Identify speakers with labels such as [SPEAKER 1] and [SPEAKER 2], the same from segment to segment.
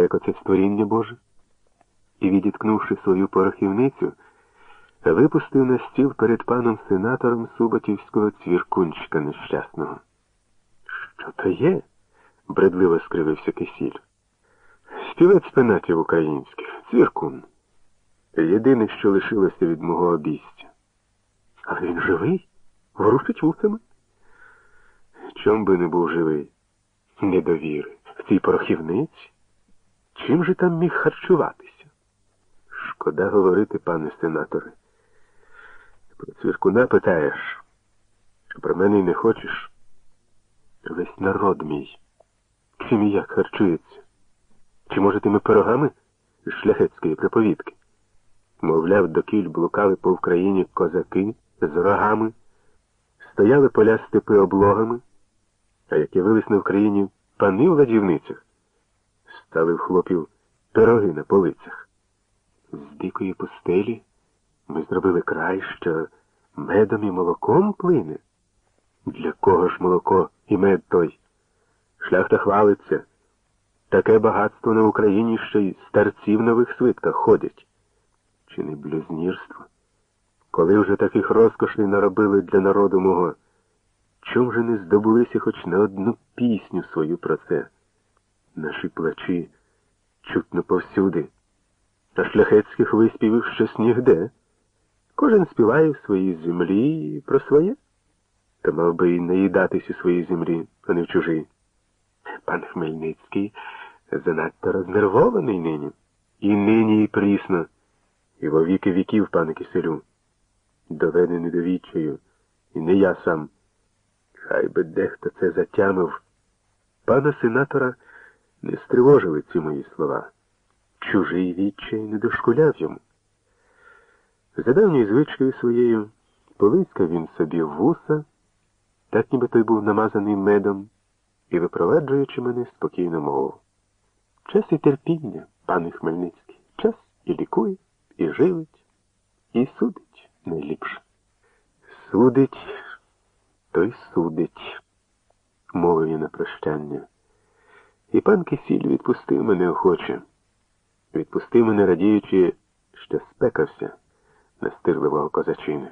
[SPEAKER 1] Як оце створіння Боже? І, відіткнувши свою порохівницю, випустив на стіл перед паном сенатором Суботівського цвіркунчика нещасного. Що то є? бредливо скривився кисіль. Співець пенатів українських, цвіркун. Єдине, що лишилося від мого обійстя. Але він живий? Ворушить вусами? Чом би не був живий? Недовіри. В цій порохівниці? Чим же там міг харчуватися? Шкода говорити, пане сенаторе. Про цвіркуна питаєш, а про мене й не хочеш. Весь народ мій. Чим і як харчується? Чи, може, тими пирогами з шляхетської приповідки? Мовляв, докіль блукали по Україні козаки з рогами, стояли поля степи облогами, а як явились на Україні пани в ладівницях, стали в хлопів пироги на полицях. З дикої пустелі ми зробили край, що медом і молоком плине. Для кого ж молоко і мед той? Шляхта хвалиться. Таке багатство на Україні ще й старці в нових свитках ходять. Чи не блюзнірство? Коли вже таких розкошей наробили для народу мого, чом же не здобулися хоч на одну пісню свою про це? Наші плачі чутно повсюди, а шляхетських виспівів щось нігде. Кожен співає в своїй землі про своє, та мав би й наїдатись у своїй землі, а не в чужій. Пан Хмельницький занадто рознервований нині. І нині, і прісно, і во віки віків, пане киселю, доведений до відчаю, і не я сам. Хай би дехто це затямив. Пана сенатора не стривожили ці мої слова. Чужий відчай не дошкуляв йому. За давньою звичкою своєю полискав він собі вуса, так ніби той був намазаний медом, і, випроваджуючи мене, спокійно мовив. Час і терпіння, пане Хмельницький, час і лікує, і живить, і судить найліпше. Судить, той судить, мовив я на прощання. І пан Кисіль відпустив мене охоче, відпустив мене, радіючи, що спекався настирливого козачини.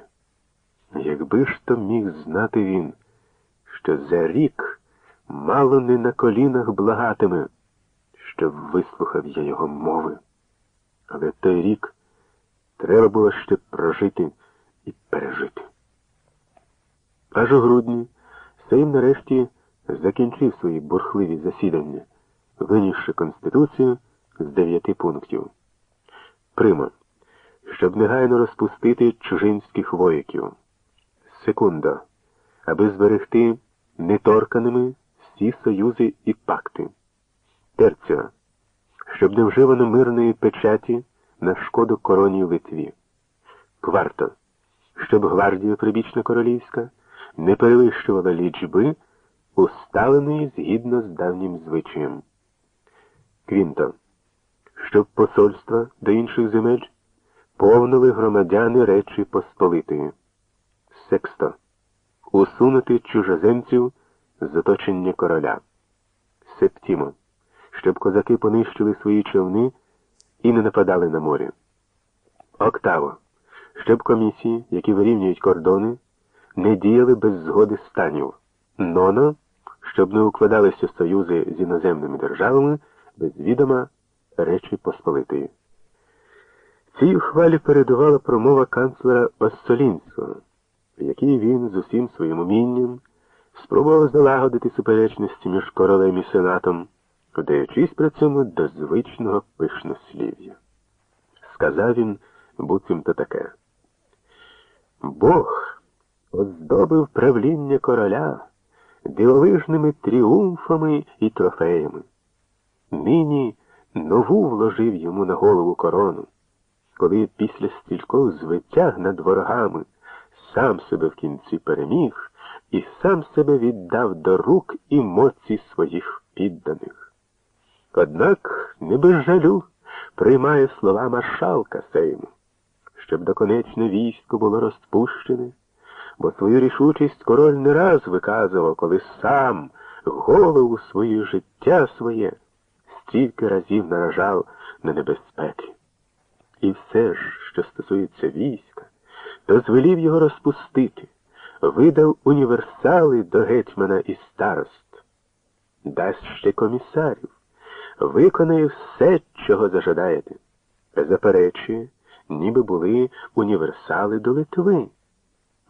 [SPEAKER 1] Якби ж то міг знати він, що за рік мало не на колінах благатиме, щоб вислухав я його мови. Але той рік треба було ще прожити і пережити. Аж у грудні Сейм нарешті закінчив свої бурхливі засідання, винісши Конституцію з дев'яти пунктів. Примо щоб негайно розпустити чужинських вояків. Секунда, аби зберегти неторканими всі союзи і пакти. Терця, щоб не вживано мирної печаті на шкоду короні Литві. Кварто, щоб гвардія прибічна королівська не перевищувала лічби, усталеної згідно з давнім звичаєм. Квінто, щоб посольства до інших земель повнили громадяни Речі Посполитої. Сексто. Усунути чужоземців з оточення короля. Септімо. Щоб козаки понищили свої човни і не нападали на морі. Октаво. Щоб комісії, які вирівнюють кордони, не діяли без згоди станів. Ноно. Щоб не укладалися союзи з іноземними державами без відома Речі Посполитої. Цій ухвалі передувала промова канцлера Оссолінського, в якій він з усім своїм умінням спробував залагодити суперечності між королем і сенатом, вдаючись при цьому до звичного пишнослів'я. Сказав він буцімто таке. Бог оздобив правління короля дивовижними тріумфами і трофеями. Нині нову вложив йому на голову корону коли після стількох звитяг над ворогами сам себе в кінці переміг і сам себе віддав до рук і моці своїх підданих. Однак не без жалю приймає слова маршалка Сейму, щоб доконечне військо було розпущене, бо свою рішучість король не раз виказував, коли сам голову своє життя своє стільки разів наражав на небезпеки. І все ж, що стосується війська, дозвелів його розпустити, видав універсали до гетьмана і старост, дасть ще комісарів, виконає все, чого зажадаєте. Заперечує, ніби були універсали до Литви.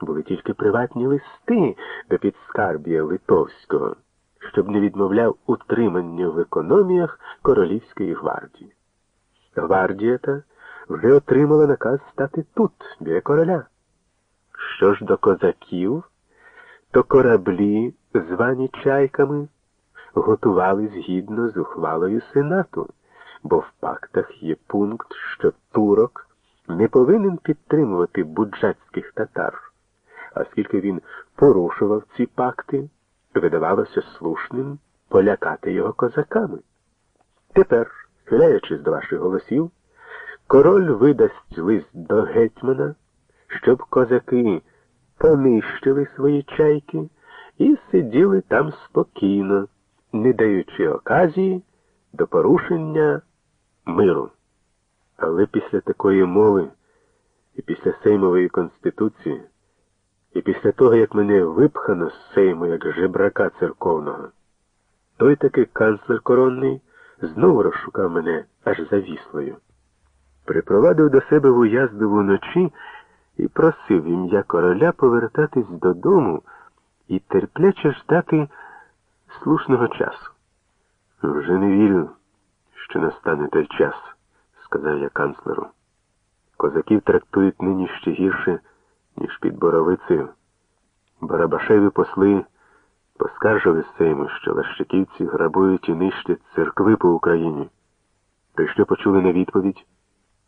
[SPEAKER 1] Були тільки приватні листи до підскарбія Литовського, щоб не відмовляв утримання в економіях Королівської гвардії. Гвардія та вже отримала наказ стати тут, біля короля. Що ж до козаків, то кораблі, звані чайками, готували згідно з ухвалою Сенату, бо в пактах є пункт, що турок не повинен підтримувати буджацьких татар, оскільки він порушував ці пакти, видавалося слушним полякати його козаками. Тепер, хиляючись до ваших голосів, король видасть лист до гетьмана, щоб козаки понищили свої чайки і сиділи там спокійно, не даючи оказії до порушення миру. Але після такої мови і після Сеймової конституції, і після того, як мене випхано з Сейму як жебрака церковного, той таки канцлер коронний знову розшукав мене аж за віслою. Припровадив до себе в уязду вночі і просив ім'я короля повертатись додому і терпляче ждати слушного часу. Вже не вірю, що настане той час, сказав я канцлеру. Козаків трактують нині ще гірше, ніж під боровицею. Барабашеві посли поскаржили Сейму, що лащиківці грабують і нищать церкви по Україні. То що почули на відповідь?